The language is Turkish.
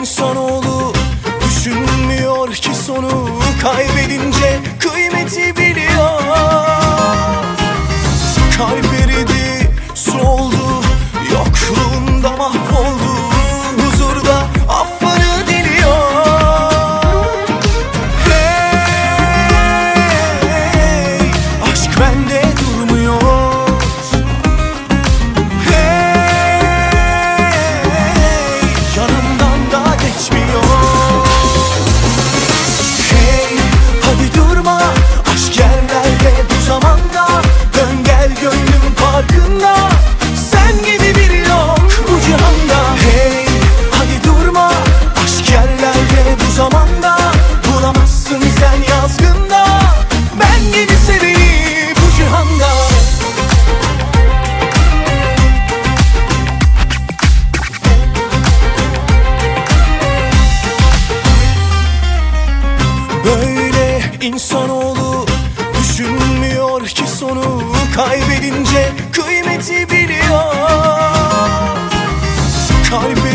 Neyin son olur Düşünmüyor ki sonu. Kaybedince kıymeti bir baskında. Ben yeni seni bu cihanda. Böyle insanoğlu düşünmüyor ki sonu Kaybedince kıymeti biliyor. Kalbi